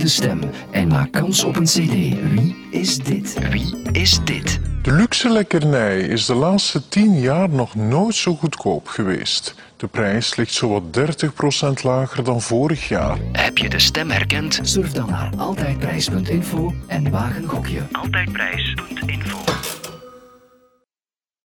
de stem en maak kans op een cd. Wie is dit? Wie is dit? De luxe lekkernij is de laatste 10 jaar nog nooit zo goedkoop geweest. De prijs ligt zowat 30% lager dan vorig jaar. Heb je de stem herkend? Surf dan naar altijdprijs.info en waag een gokje. Altijdprijs.info